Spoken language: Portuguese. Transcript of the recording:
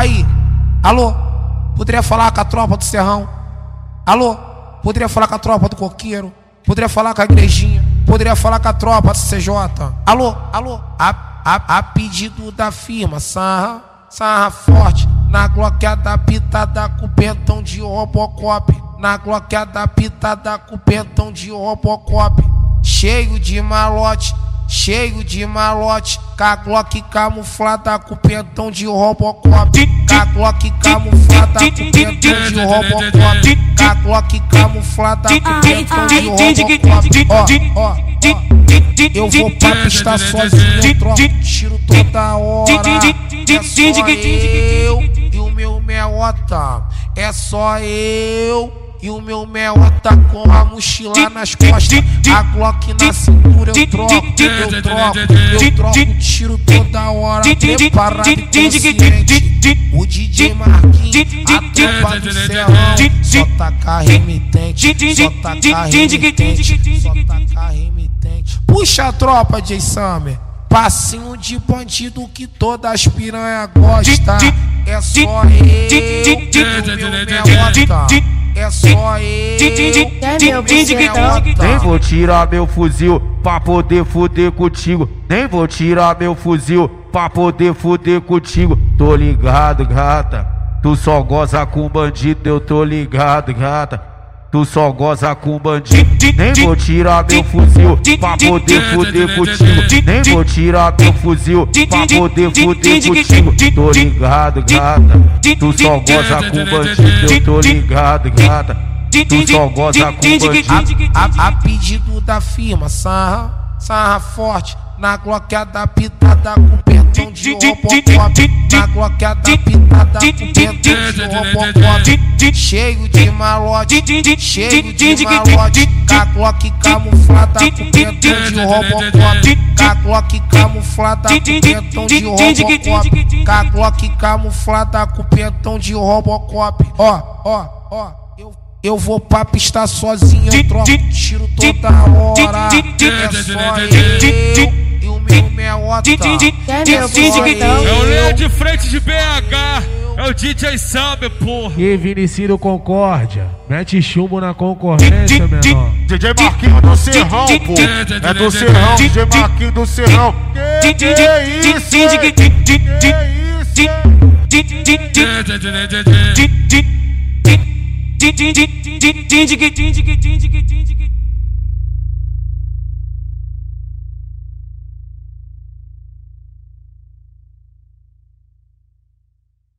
Aí, alô, poderia falar com a tropa do Serrão? Alô, poderia falar com a tropa do Coqueiro? Poderia falar com a igrejinha? Poderia falar com a tropa do CJ? Alô, alô, a, a, a pedido da firma, sarra, sarra forte, na gloqueada pitada com pentão de Robocop, na gloqueada pitada com pentão de Robocop, cheio de malote, cheio de malote, caglock camuflada com pentão de Robocop, caglock camuflada com pentão de Robocop, caglock camuflada com pentão de Robocop, ó, ó, ó. Eu vou pra pista sozinho, troco tiro toda hora. É só eu e o meu meota. É só eu e o meu mel tá com a mochila nas costas, a Glock na cintura eu troco, eu troco, eu troco, tiro toda hora, preparado e consciente. O DJ Marquinhos, a tropa do serrão, só taca remitente, só taca remitente, só taca remitente. Puxa a tropa, J. Summer. Passinho de bandido que todas as piranha gosta. É só eu, o meu meota. É só eu, Nem vou tirar meu fuzil pra poder fuder contigo. Nem vou tirar meu fuzil pra poder fuder contigo. Tô ligado, gata. Tu só goza com bandido, eu tô ligado, gata. Tu só goza com bandido. Nem vou tirar meu fuzil pra poder fuder contigo. Nem vou tirar meu fuzil pra poder fuder contigo. Tô ligado, gata. Tu só goza com bandido. Eu tô ligado, gata. Tu só goza com bandido. A, a, a pedido da firma, sarra, sarra forte. Na gloqueada pitada com pentão de Robocop Na gloqueada pitada com pentão de Robocop Cheio de malote, cheio de malote Caglock camuflada com pentão de Robocop Caglock camuflada com pentão de Robocop Caglock camuflada com pentão de Robocop Ó, ó, ó eu vou pra pista sozinho, eu troco tiro toda hora. É só eu e o meu meota. É o Leão de frente de BH. É o DJ Sabe, porra. E Vinicius Concórdia. Mete chumbo na concorrência, menor. DJ Marquinhos do Serrão, pô. É do Serrão, DJ Marquinhos do Serrão. Que, que é isso? Que é isso? din din din din din din din din din din